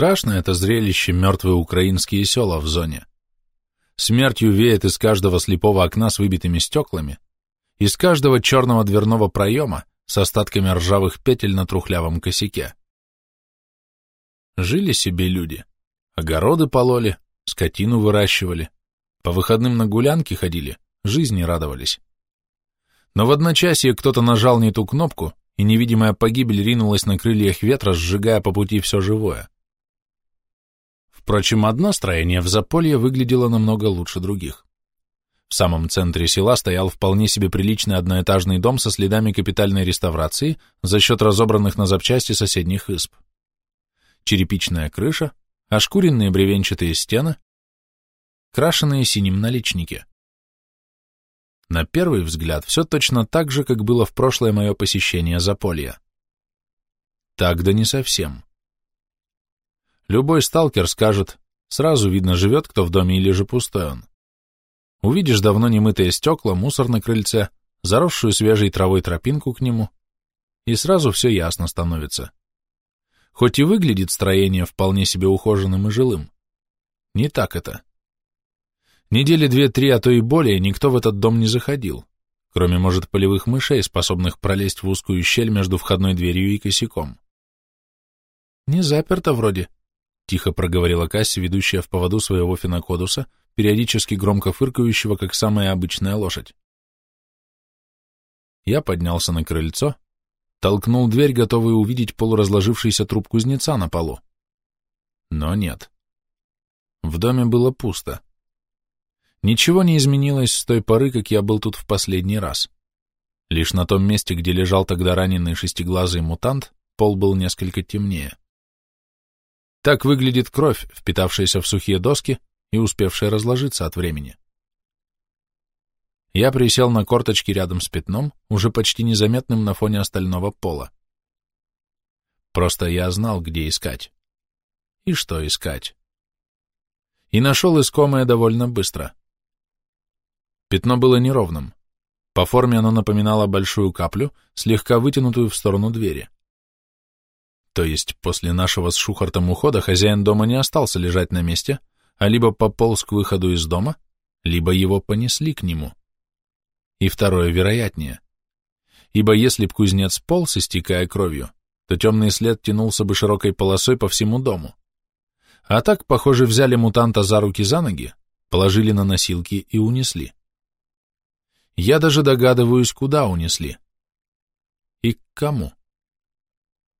Страшно это зрелище мертвые украинские села в зоне. Смертью веет из каждого слепого окна с выбитыми стеклами, из каждого черного дверного проема с остатками ржавых петель на трухлявом косяке. Жили себе люди, огороды пололи, скотину выращивали, по выходным на гулянки ходили, жизни радовались. Но в одночасье кто-то нажал не ту кнопку, и невидимая погибель ринулась на крыльях ветра, сжигая по пути все живое. Впрочем, одно строение в Заполье выглядело намного лучше других. В самом центре села стоял вполне себе приличный одноэтажный дом со следами капитальной реставрации за счет разобранных на запчасти соседних изб. Черепичная крыша, ошкуренные бревенчатые стены, крашеные синим наличники. На первый взгляд все точно так же, как было в прошлое мое посещение Заполья. Так да не совсем. Любой сталкер скажет, сразу видно, живет кто в доме или же пустой он. Увидишь давно немытые стекла, мусор на крыльце, заросшую свежей травой тропинку к нему, и сразу все ясно становится. Хоть и выглядит строение вполне себе ухоженным и жилым, не так это. Недели две-три, а то и более, никто в этот дом не заходил, кроме, может, полевых мышей, способных пролезть в узкую щель между входной дверью и косяком. «Не заперто вроде», — тихо проговорила Касси, ведущая в поводу своего фенокодуса, периодически громко фыркающего, как самая обычная лошадь. Я поднялся на крыльцо, толкнул дверь, готовый увидеть полуразложившийся труп кузнеца на полу. Но нет. В доме было пусто. Ничего не изменилось с той поры, как я был тут в последний раз. Лишь на том месте, где лежал тогда раненый шестиглазый мутант, пол был несколько темнее. Так выглядит кровь, впитавшаяся в сухие доски и успевшая разложиться от времени. Я присел на корточки рядом с пятном, уже почти незаметным на фоне остального пола. Просто я знал, где искать. И что искать. И нашел искомое довольно быстро. Пятно было неровным. По форме оно напоминало большую каплю, слегка вытянутую в сторону двери. То есть после нашего с Шухартом ухода хозяин дома не остался лежать на месте, а либо пополз к выходу из дома, либо его понесли к нему. И второе вероятнее. Ибо если б кузнец полз, истекая кровью, то темный след тянулся бы широкой полосой по всему дому. А так, похоже, взяли мутанта за руки за ноги, положили на носилки и унесли. Я даже догадываюсь, куда унесли. И к кому.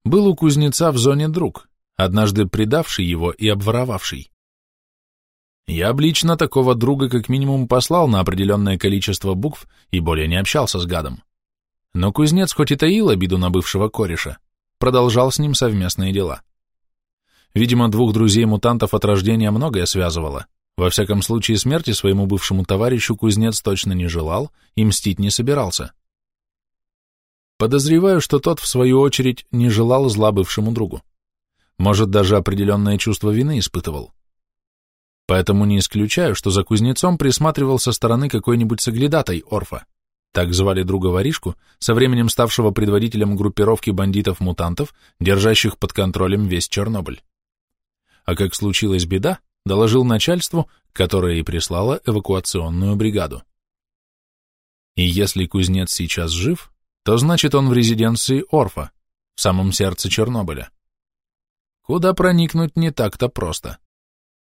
Был у кузнеца в зоне друг, однажды предавший его и обворовавший. Я б лично такого друга как минимум послал на определенное количество букв и более не общался с гадом. Но кузнец хоть и таил обиду на бывшего кореша, продолжал с ним совместные дела. Видимо, двух друзей-мутантов от рождения многое связывало, во всяком случае, смерти своему бывшему товарищу кузнец точно не желал и мстить не собирался. Подозреваю, что тот, в свою очередь, не желал зла бывшему другу. Может, даже определенное чувство вины испытывал. Поэтому не исключаю, что за кузнецом присматривал со стороны какой-нибудь соглядатай Орфа, так звали друга воришку, со временем ставшего предводителем группировки бандитов-мутантов, держащих под контролем весь Чернобыль. А как случилась беда, доложил начальству, которое и прислало эвакуационную бригаду. И если кузнец сейчас жив, то значит он в резиденции Орфа, в самом сердце Чернобыля. Куда проникнуть не так-то просто.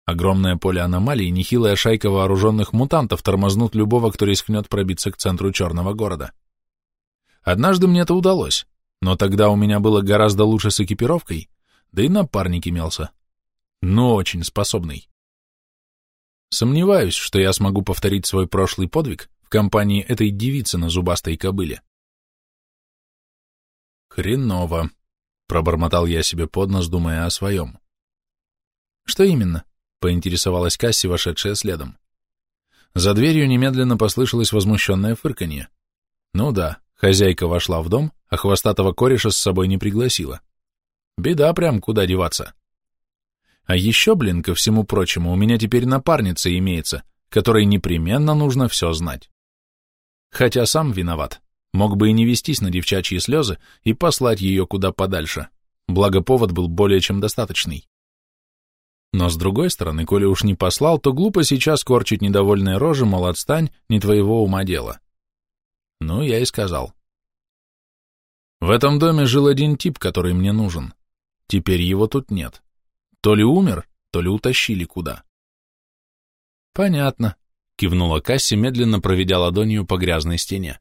Огромное поле аномалий, нехилая шайка вооруженных мутантов тормознут любого, кто рискнет пробиться к центру черного города. Однажды мне это удалось, но тогда у меня было гораздо лучше с экипировкой, да и напарник имелся но очень способный. Сомневаюсь, что я смогу повторить свой прошлый подвиг в компании этой девицы на зубастой кобыле. Хреново, пробормотал я себе под нос, думая о своем. Что именно? поинтересовалась Касси, вошедшая следом. За дверью немедленно послышалось возмущенное фырканье. Ну да, хозяйка вошла в дом, а хвостатого кореша с собой не пригласила. Беда прям, куда деваться. А еще, блин, ко всему прочему, у меня теперь напарница имеется, которой непременно нужно все знать. Хотя сам виноват. Мог бы и не вестись на девчачьи слезы и послать ее куда подальше. Благо повод был более чем достаточный. Но с другой стороны, коли уж не послал, то глупо сейчас корчить недовольные рожи, мол, отстань, не твоего ума дело. Ну, я и сказал. В этом доме жил один тип, который мне нужен. Теперь его тут нет. То ли умер, то ли утащили куда. Понятно, кивнула Касси, медленно проведя ладонью по грязной стене.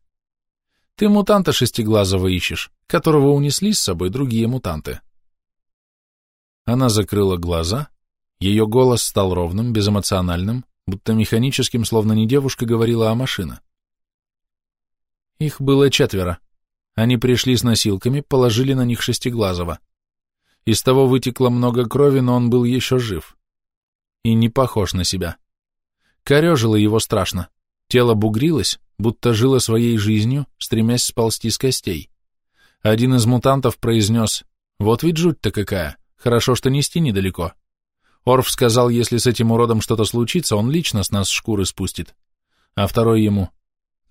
Ты мутанта шестиглазого ищешь, которого унесли с собой другие мутанты. Она закрыла глаза, ее голос стал ровным, безэмоциональным, будто механическим, словно не девушка говорила, а машина. Их было четверо. Они пришли с носилками, положили на них шестиглазого. Из того вытекло много крови, но он был еще жив. И не похож на себя. Корежило его страшно. Тело бугрилось, будто жило своей жизнью, стремясь сползти с костей. Один из мутантов произнес «Вот ведь жуть-то какая, хорошо, что нести недалеко». Орф сказал, если с этим уродом что-то случится, он лично с нас шкуры спустит. А второй ему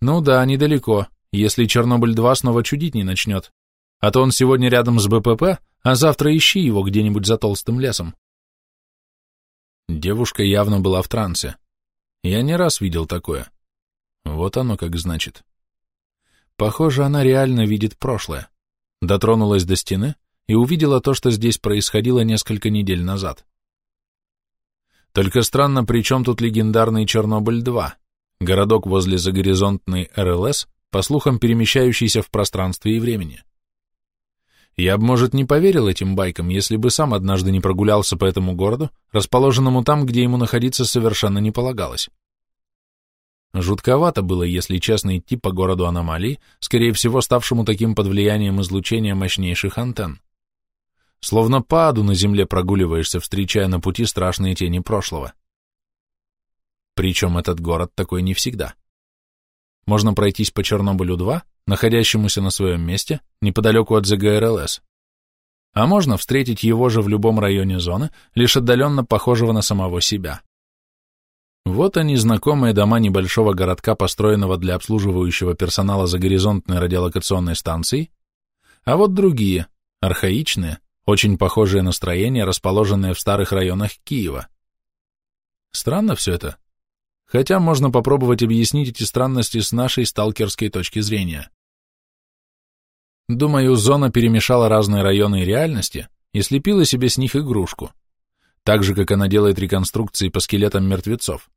«Ну да, недалеко, если Чернобыль-2 снова чудить не начнет. А то он сегодня рядом с БПП, а завтра ищи его где-нибудь за толстым лесом». Девушка явно была в трансе. Я не раз видел такое. Вот оно как значит. Похоже, она реально видит прошлое. Дотронулась до стены и увидела то, что здесь происходило несколько недель назад. Только странно, при чем тут легендарный Чернобыль-2, городок возле загоризонтной РЛС, по слухам перемещающийся в пространстве и времени. Я бы, может, не поверил этим байкам, если бы сам однажды не прогулялся по этому городу, расположенному там, где ему находиться совершенно не полагалось. Жутковато было, если честно, идти по городу аномалий, скорее всего, ставшему таким под влиянием излучения мощнейших антенн. Словно по аду на земле прогуливаешься, встречая на пути страшные тени прошлого. Причем этот город такой не всегда. Можно пройтись по Чернобылю-2, находящемуся на своем месте, неподалеку от ЗГРЛС. А можно встретить его же в любом районе зоны, лишь отдаленно похожего на самого себя. Вот они, знакомые дома небольшого городка, построенного для обслуживающего персонала за горизонтной радиолокационной станцией, а вот другие, архаичные, очень похожие на строения, расположенные в старых районах Киева. Странно все это. Хотя можно попробовать объяснить эти странности с нашей сталкерской точки зрения. Думаю, зона перемешала разные районы и реальности и слепила себе с них игрушку, так же, как она делает реконструкции по скелетам мертвецов.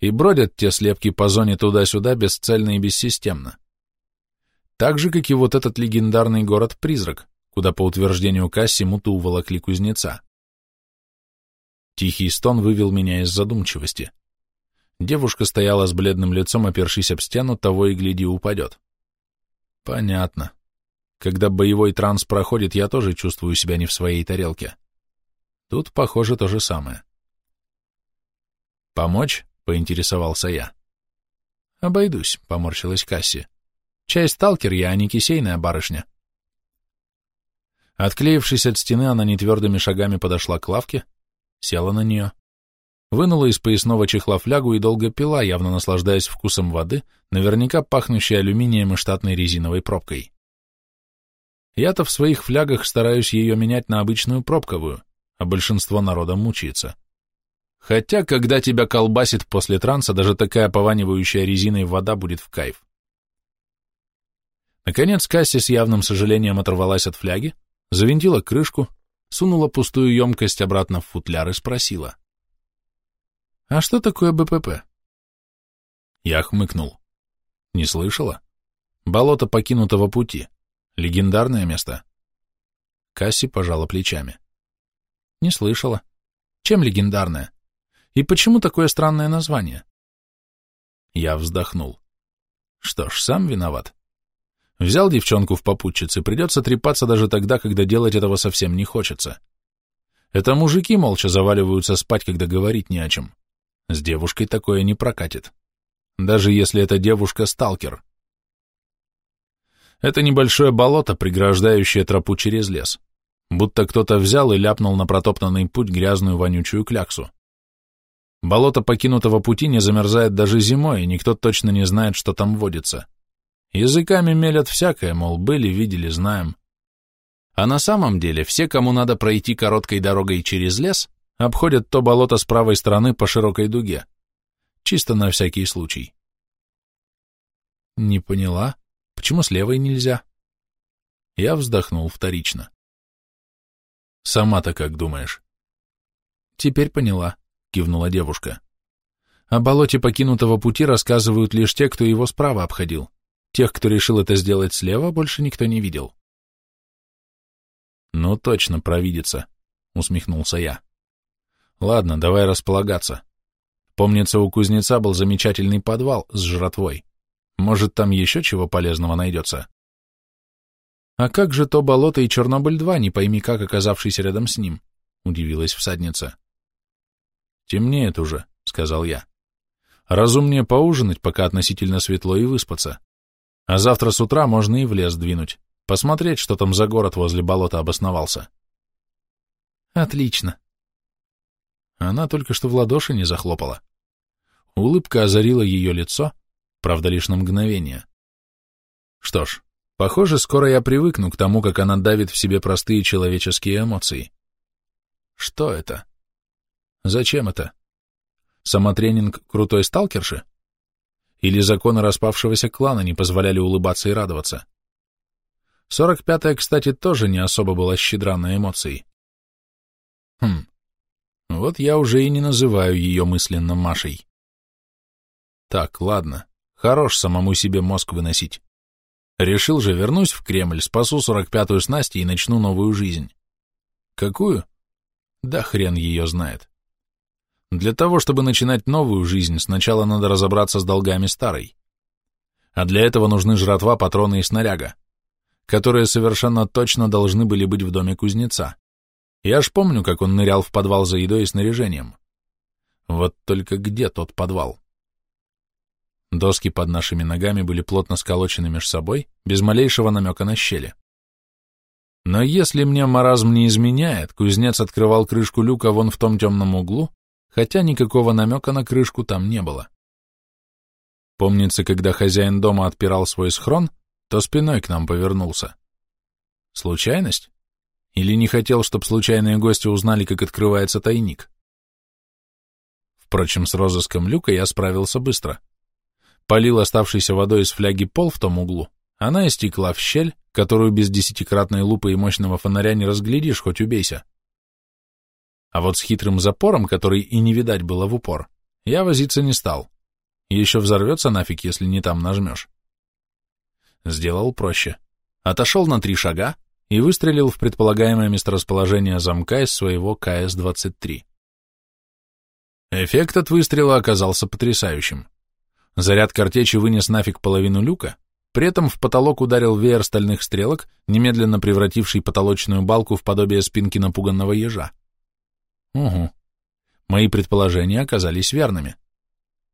И бродят те слепки по зоне туда-сюда бесцельно и бессистемно. Так же, как и вот этот легендарный город-призрак, куда, по утверждению Касси, муту уволокли кузнеца. Тихий стон вывел меня из задумчивости. Девушка стояла с бледным лицом, опершись об стену, того и гляди упадет. Понятно. Когда боевой транс проходит, я тоже чувствую себя не в своей тарелке. Тут, похоже, то же самое. «Помочь?» — поинтересовался я. «Обойдусь», — поморщилась Касси. «Чай сталкер я, а не кисейная барышня». Отклеившись от стены, она нетвердыми шагами подошла к лавке, села на нее, вынула из поясного чехла флягу и долго пила, явно наслаждаясь вкусом воды, наверняка пахнущей алюминием и штатной резиновой пробкой. Я-то в своих флягах стараюсь ее менять на обычную пробковую, а большинство народа мучается. Хотя, когда тебя колбасит после транса, даже такая пованивающая резиной вода будет в кайф. Наконец Касси с явным сожалением оторвалась от фляги, завинтила крышку, сунула пустую емкость обратно в футляр и спросила. «А что такое БПП?» Я хмыкнул. «Не слышала? Болото покинутого пути. Легендарное место. Касси пожала плечами. Не слышала. Чем легендарное? И почему такое странное название? Я вздохнул. Что ж, сам виноват. Взял девчонку в попутчицы, придется трепаться даже тогда, когда делать этого совсем не хочется. Это мужики молча заваливаются спать, когда говорить не о чем. С девушкой такое не прокатит. Даже если эта девушка сталкер. Это небольшое болото, преграждающее тропу через лес. Будто кто-то взял и ляпнул на протоптанный путь грязную вонючую кляксу. Болото покинутого пути не замерзает даже зимой, и никто точно не знает, что там водится. Языками мелят всякое, мол, были, видели, знаем. А на самом деле все, кому надо пройти короткой дорогой через лес, обходят то болото с правой стороны по широкой дуге. Чисто на всякий случай. Не поняла, почему с левой нельзя? Я вздохнул вторично. Сама-то как думаешь? Теперь поняла, кивнула девушка. О болоте покинутого пути рассказывают лишь те, кто его справа обходил. Тех, кто решил это сделать слева, больше никто не видел. Ну, точно провидится, усмехнулся я. Ладно, давай располагаться. Помнится, у кузнеца был замечательный подвал с жратвой. Может, там еще чего полезного найдется? А как же то болото и Чернобыль-2, не пойми как, оказавшийся рядом с ним? Удивилась всадница. Темнеет уже, сказал я. Разумнее поужинать, пока относительно светло, и выспаться. А завтра с утра можно и в лес двинуть, посмотреть, что там за город возле болота обосновался. Отлично. Она только что в ладоши не захлопала. Улыбка озарила ее лицо, правда, лишь на мгновение. Что ж, похоже, скоро я привыкну к тому, как она давит в себе простые человеческие эмоции. Что это? Зачем это? Самотренинг крутой сталкерши? Или законы распавшегося клана не позволяли улыбаться и радоваться? Сорок пятая, кстати, тоже не особо была щедра на эмоции. Хм, вот я уже и не называю ее мысленно Машей. Так, ладно, хорош самому себе мозг выносить. Решил же, вернусь в Кремль, спасу сорок пятую с Настей и начну новую жизнь. Какую? Да хрен ее знает. Для того, чтобы начинать новую жизнь, сначала надо разобраться с долгами старой. А для этого нужны жратва, патроны и снаряга, которые совершенно точно должны были быть в доме кузнеца. Я ж помню, как он нырял в подвал за едой и снаряжением. Вот только где тот подвал? Доски под нашими ногами были плотно сколочены между собой, без малейшего намека на щели. Но если мне маразм не изменяет, кузнец открывал крышку люка вон в том темном углу, хотя никакого намека на крышку там не было. Помнится, когда хозяин дома отпирал свой схрон, то спиной к нам повернулся. Случайность? Или не хотел, чтобы случайные гости узнали, как открывается тайник? Впрочем, с розыском люка я справился быстро. Полил оставшейся водой из фляги пол в том углу, она истекла в щель, которую без десятикратной лупы и мощного фонаря не разглядишь, хоть убейся. А вот с хитрым запором, который и не видать было в упор, я возиться не стал. Еще взорвется нафиг, если не там нажмешь. Сделал проще. Отошел на три шага и выстрелил в предполагаемое месторасположение замка из своего КС-23. Эффект от выстрела оказался потрясающим. Заряд картечи вынес нафиг половину люка, при этом в потолок ударил веер стальных стрелок, немедленно превративший потолочную балку в подобие спинки напуганного ежа. Угу. Мои предположения оказались верными.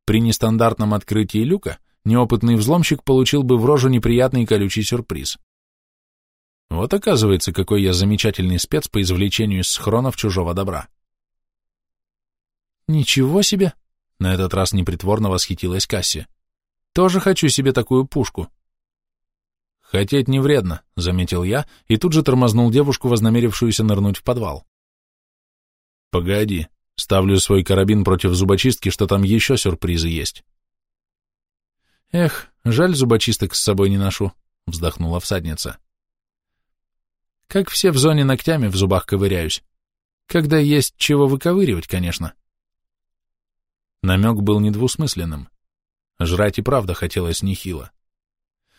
При нестандартном открытии люка неопытный взломщик получил бы в рожу неприятный колючий сюрприз. Вот оказывается, какой я замечательный спец по извлечению из схронов чужого добра. Ничего себе! На этот раз непритворно восхитилась Касси. Тоже хочу себе такую пушку. Хотеть не вредно, заметил я, и тут же тормознул девушку, вознамерившуюся нырнуть в подвал. Погоди, ставлю свой карабин против зубочистки, что там еще сюрпризы есть. Эх, жаль, зубочисток с собой не ношу, вздохнула всадница. Как все в зоне ногтями в зубах ковыряюсь. Когда есть чего выковыривать, конечно. Намек был недвусмысленным. Жрать и правда хотелось нехило.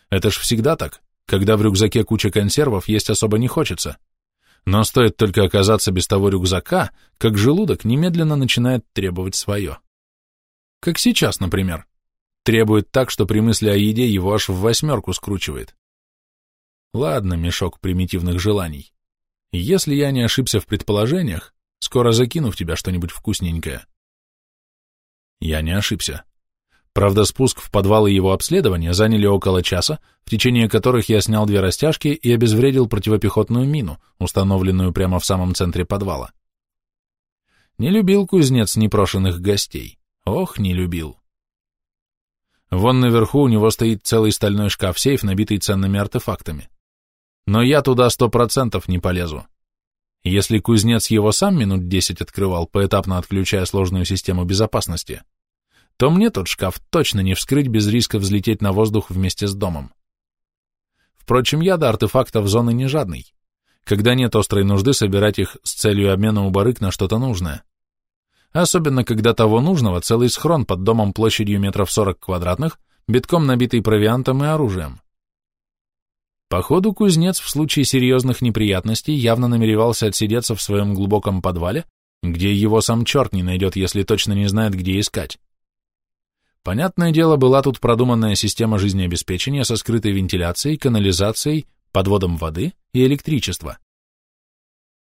Это ж всегда так, когда в рюкзаке куча консервов, есть особо не хочется. Но стоит только оказаться без того рюкзака, как желудок немедленно начинает требовать свое. Как сейчас, например. Требует так, что при мысли о еде его аж в восьмерку скручивает. Ладно, мешок примитивных желаний. Если я не ошибся в предположениях, скоро закину в тебя что-нибудь вкусненькое. Я не ошибся. Правда, спуск в подвал и его обследование заняли около часа, в течение которых я снял две растяжки и обезвредил противопехотную мину, установленную прямо в самом центре подвала. Не любил кузнец непрошенных гостей. Ох, не любил. Вон наверху у него стоит целый стальной шкаф-сейф, набитый ценными артефактами. Но я туда сто процентов не полезу. Если кузнец его сам минут десять открывал, поэтапно отключая сложную систему безопасности, то мне тот шкаф точно не вскрыть без риска взлететь на воздух вместе с домом. Впрочем, я до артефактов зоны не жадный. Когда нет острой нужды собирать их с целью обмена у барык на что-то нужное. Особенно, когда того нужного целый схрон под домом площадью метров сорок квадратных, битком набитый провиантом и оружием. Походу, кузнец в случае серьезных неприятностей явно намеревался отсидеться в своем глубоком подвале, где его сам черт не найдет, если точно не знает, где искать. Понятное дело, была тут продуманная система жизнеобеспечения со скрытой вентиляцией, канализацией, подводом воды и электричества.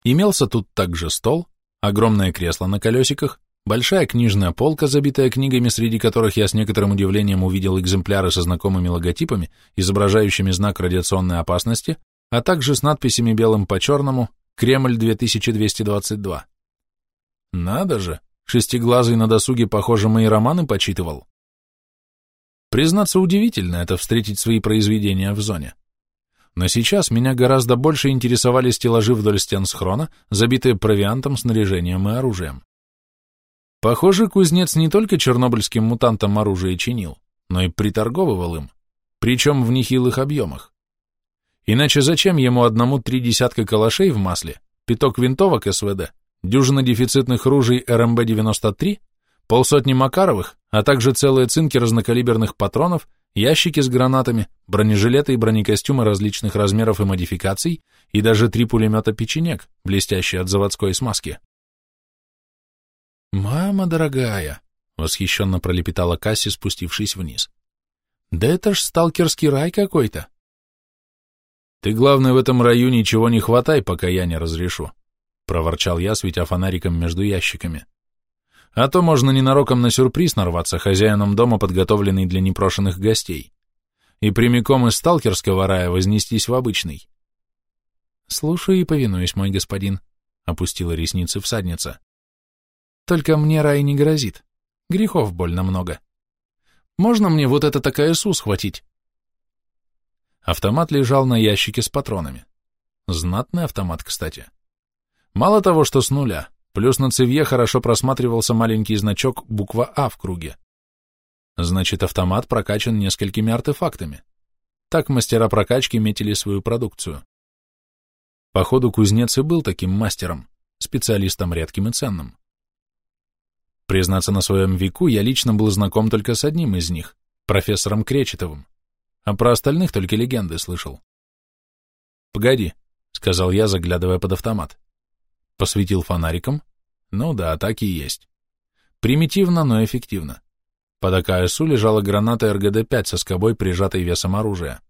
Имелся тут также стол, огромное кресло на колесиках, большая книжная полка, забитая книгами, среди которых я с некоторым удивлением увидел экземпляры со знакомыми логотипами, изображающими знак радиационной опасности, а также с надписями белым по черному «Кремль 2222». Надо же, шестиглазый на досуге, похоже, мои романы почитывал. Признаться, удивительно это встретить свои произведения в зоне. Но сейчас меня гораздо больше интересовали стеллажи вдоль стен схрона, забитые провиантом, снаряжением и оружием. Похоже, кузнец не только чернобыльским мутантам оружие чинил, но и приторговывал им, причем в нехилых объемах. Иначе зачем ему одному три десятка калашей в масле, пяток винтовок СВД, дюжина дефицитных ружей РМБ-93 полсотни Макаровых, а также целые цинки разнокалиберных патронов, ящики с гранатами, бронежилеты и бронекостюмы различных размеров и модификаций, и даже три пулемета «Печенек», блестящие от заводской смазки. «Мама дорогая!» — восхищенно пролепетала Касси, спустившись вниз. «Да это ж сталкерский рай какой-то!» «Ты, главное, в этом раю ничего не хватай, пока я не разрешу», — проворчал я, светя фонариком между ящиками. А то можно ненароком на сюрприз нарваться хозяином дома, подготовленный для непрошенных гостей, и прямиком из сталкерского рая вознестись в обычный. «Слушаю и повинуюсь, мой господин», — опустила ресницы всадница. «Только мне рай не грозит. Грехов больно много. Можно мне вот это такая су схватить?» Автомат лежал на ящике с патронами. Знатный автомат, кстати. Мало того, что с нуля, Плюс на цевье хорошо просматривался маленький значок буква А в круге. Значит, автомат прокачан несколькими артефактами. Так мастера прокачки метили свою продукцию. Походу, кузнец и был таким мастером, специалистом редким и ценным. Признаться, на своем веку я лично был знаком только с одним из них, профессором Кречетовым, а про остальных только легенды слышал. «Погоди», — сказал я, заглядывая под автомат. Посветил фонариком. Ну да, так и есть. Примитивно, но эффективно. Под АКСУ лежала граната РГД-5 со скобой, прижатой весом оружия.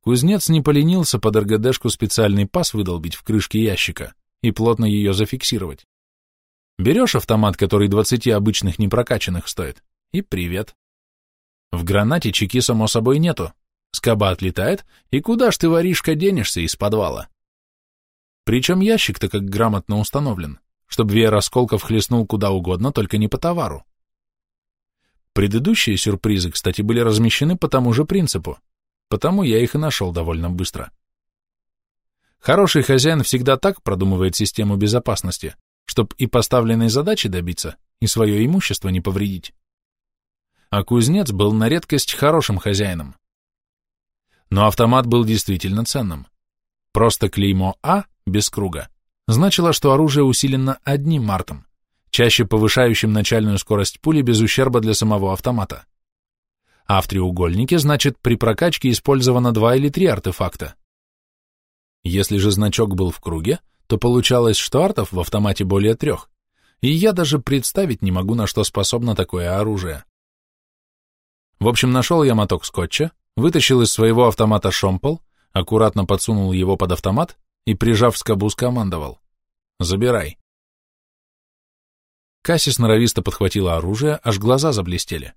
Кузнец не поленился под РГДшку специальный паз выдолбить в крышке ящика и плотно ее зафиксировать. Берешь автомат, который 20 обычных непрокачанных стоит, и привет. В гранате чеки, само собой, нету. Скоба отлетает, и куда ж ты, воришка, денешься из подвала? Причем ящик-то как грамотно установлен, чтобы веер осколков хлестнул куда угодно, только не по товару. Предыдущие сюрпризы, кстати, были размещены по тому же принципу, потому я их и нашел довольно быстро. Хороший хозяин всегда так продумывает систему безопасности, чтобы и поставленной задачи добиться, и свое имущество не повредить. А кузнец был на редкость хорошим хозяином. Но автомат был действительно ценным. Просто клеймо А без круга, значило, что оружие усилено одним мартом, чаще повышающим начальную скорость пули без ущерба для самого автомата. А в треугольнике, значит, при прокачке использовано два или три артефакта. Если же значок был в круге, то получалось, что артов в автомате более трех, и я даже представить не могу, на что способно такое оружие. В общем, нашел я моток скотча, вытащил из своего автомата шомпол, аккуратно подсунул его под автомат и, прижав скобу, скомандовал. «Забирай». Кассис норовисто подхватила оружие, аж глаза заблестели.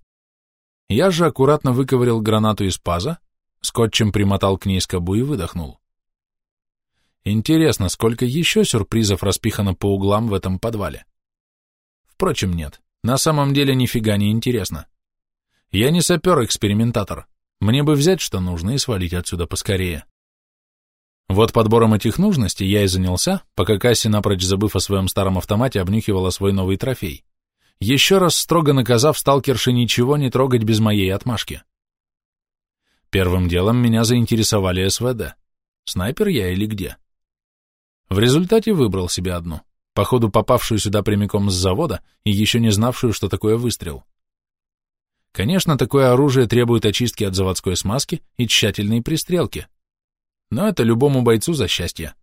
Я же аккуратно выковырял гранату из паза, скотчем примотал к ней скобу и выдохнул. Интересно, сколько еще сюрпризов распихано по углам в этом подвале? Впрочем, нет, на самом деле нифига не интересно. Я не сапер-экспериментатор, мне бы взять, что нужно, и свалить отсюда поскорее. Вот подбором этих нужностей я и занялся, пока Касси, напрочь забыв о своем старом автомате, обнюхивала свой новый трофей. Еще раз строго наказав сталкерше ничего не трогать без моей отмашки. Первым делом меня заинтересовали СВД. Снайпер я или где? В результате выбрал себе одну, походу попавшую сюда прямиком с завода и еще не знавшую, что такое выстрел. Конечно, такое оружие требует очистки от заводской смазки и тщательной пристрелки, но это любому бойцу за счастье.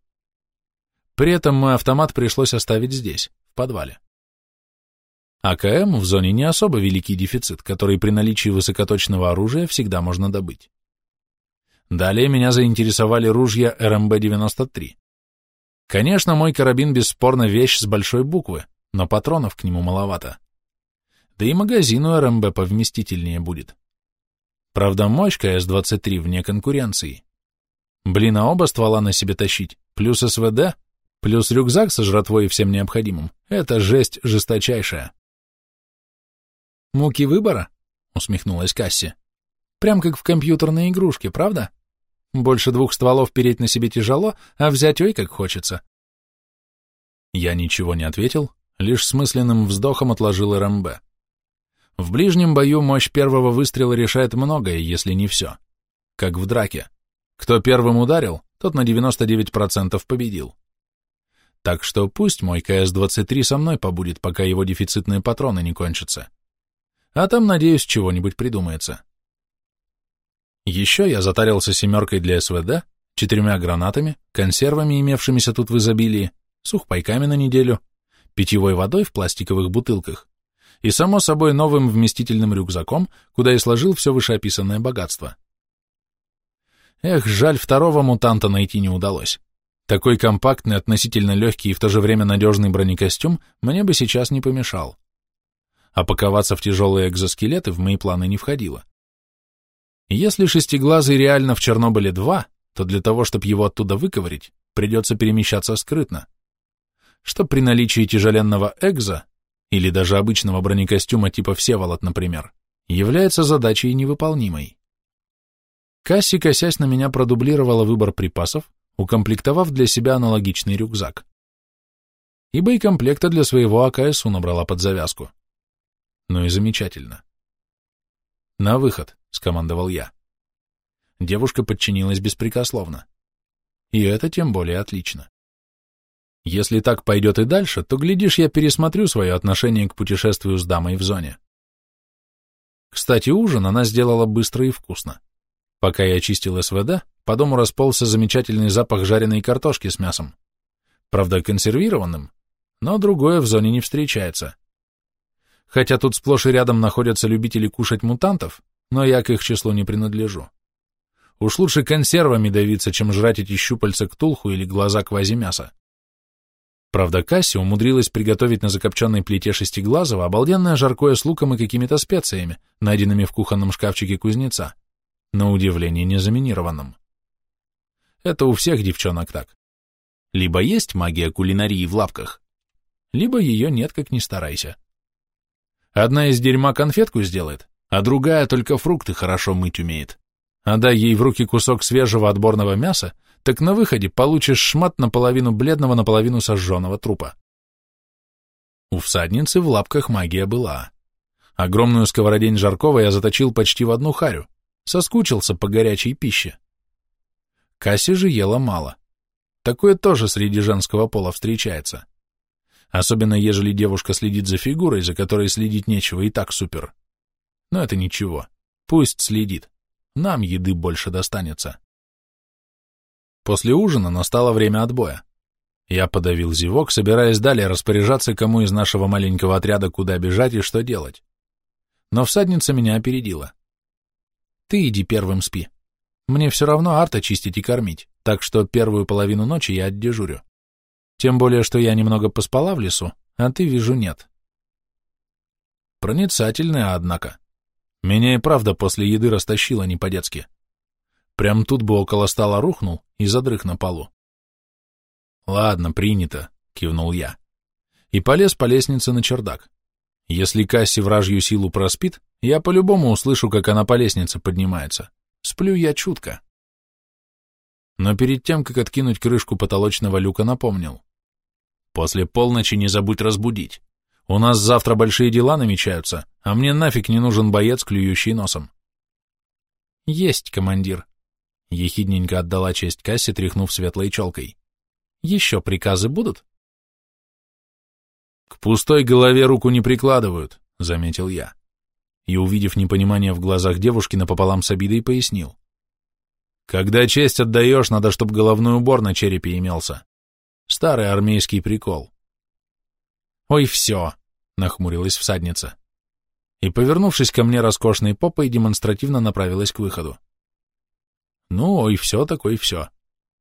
При этом мой автомат пришлось оставить здесь, в подвале. АКМ в зоне не особо великий дефицит, который при наличии высокоточного оружия всегда можно добыть. Далее меня заинтересовали ружья РМБ-93. Конечно, мой карабин бесспорно вещь с большой буквы, но патронов к нему маловато. Да и магазину РМБ повместительнее будет. Правда, мощь КС-23 вне конкуренции. Блин, а оба ствола на себе тащить, плюс СВД, плюс рюкзак со жратвой и всем необходимым — это жесть жесточайшая. «Муки выбора?» — усмехнулась Касси. «Прям как в компьютерной игрушке, правда? Больше двух стволов переть на себе тяжело, а взять ой как хочется». Я ничего не ответил, лишь с мысленным вздохом отложил РМБ. В ближнем бою мощь первого выстрела решает многое, если не все. Как в драке. Кто первым ударил, тот на 99% победил. Так что пусть мой КС-23 со мной побудет, пока его дефицитные патроны не кончатся. А там, надеюсь, чего-нибудь придумается. Еще я затарился семеркой для СВД, четырьмя гранатами, консервами, имевшимися тут в изобилии, сухпайками на неделю, питьевой водой в пластиковых бутылках и, само собой, новым вместительным рюкзаком, куда и сложил все вышеописанное богатство. Эх, жаль, второго мутанта найти не удалось. Такой компактный, относительно легкий и в то же время надежный бронекостюм мне бы сейчас не помешал. А паковаться в тяжелые экзоскелеты в мои планы не входило. Если шестиглазый реально в Чернобыле 2, то для того, чтобы его оттуда выковырить, придется перемещаться скрытно. Что при наличии тяжеленного экзо, или даже обычного бронекостюма типа Всеволод, например, является задачей невыполнимой. Касси, косясь на меня, продублировала выбор припасов, укомплектовав для себя аналогичный рюкзак. И боекомплекта для своего АКСУ набрала под завязку. Ну и замечательно. «На выход», — скомандовал я. Девушка подчинилась беспрекословно. И это тем более отлично. Если так пойдет и дальше, то, глядишь, я пересмотрю свое отношение к путешествию с дамой в зоне. Кстати, ужин она сделала быстро и вкусно. Пока я чистил СВД, по дому расползся замечательный запах жареной картошки с мясом. Правда, консервированным, но другое в зоне не встречается. Хотя тут сплошь и рядом находятся любители кушать мутантов, но я к их числу не принадлежу. Уж лучше консервами давиться, чем жрать эти щупальца ктулху или глаза квази-мяса. Правда, Касси умудрилась приготовить на закопченной плите шестиглазого обалденное жаркое с луком и какими-то специями, найденными в кухонном шкафчике кузнеца на удивление незаминированным. Это у всех девчонок так. Либо есть магия кулинарии в лапках, либо ее нет, как ни старайся. Одна из дерьма конфетку сделает, а другая только фрукты хорошо мыть умеет. А дай ей в руки кусок свежего отборного мяса, так на выходе получишь шмат наполовину бледного, наполовину сожженного трупа. У всадницы в лапках магия была. Огромную сковородень жаркого я заточил почти в одну харю, Соскучился по горячей пище. Касси же ела мало. Такое тоже среди женского пола встречается. Особенно ежели девушка следит за фигурой, за которой следить нечего, и так супер. Но это ничего. Пусть следит. Нам еды больше достанется. После ужина настало время отбоя. Я подавил зевок, собираясь далее распоряжаться, кому из нашего маленького отряда куда бежать и что делать. Но всадница меня опередила. Ты иди первым спи. Мне все равно арта чистить и кормить, так что первую половину ночи я отдежурю. Тем более, что я немного поспала в лесу, а ты, вижу, нет. Проницательная, однако. Меня и правда после еды растащило не по-детски. Прям тут бы около стола рухнул и задрых на полу. Ладно, принято, кивнул я. И полез по лестнице на чердак. Если Касси вражью силу проспит, я по-любому услышу, как она по лестнице поднимается. Сплю я чутко. но перед тем, как откинуть крышку потолочного люка, напомнил. «После полночи не забудь разбудить. У нас завтра большие дела намечаются, а мне нафиг не нужен боец, клюющий носом». «Есть, командир», — ехидненько отдала честь кассе, тряхнув светлой челкой. «Еще приказы будут?» «К пустой голове руку не прикладывают», — заметил я. И, увидев непонимание в глазах девушки, напополам с обидой пояснил. «Когда честь отдаешь, надо, чтобы головной убор на черепе имелся. Старый армейский прикол». «Ой, все», — нахмурилась всадница. И, повернувшись ко мне роскошной попой, демонстративно направилась к выходу. «Ну, ой, все такое, все».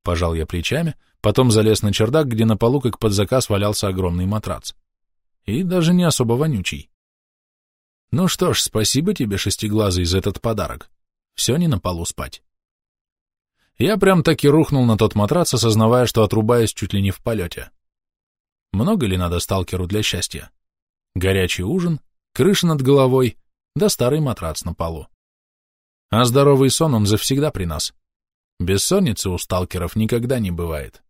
Пожал я плечами, потом залез на чердак, где на полу, как под заказ, валялся огромный матрац и даже не особо вонючий. Ну что ж, спасибо тебе, шестиглазый, за этот подарок. Все не на полу спать. Я прям таки рухнул на тот матрац, осознавая, что отрубаюсь чуть ли не в полете. Много ли надо сталкеру для счастья? Горячий ужин, крыша над головой, да старый матрац на полу. А здоровый сон, он завсегда при нас. Бессонницы у сталкеров никогда не бывает.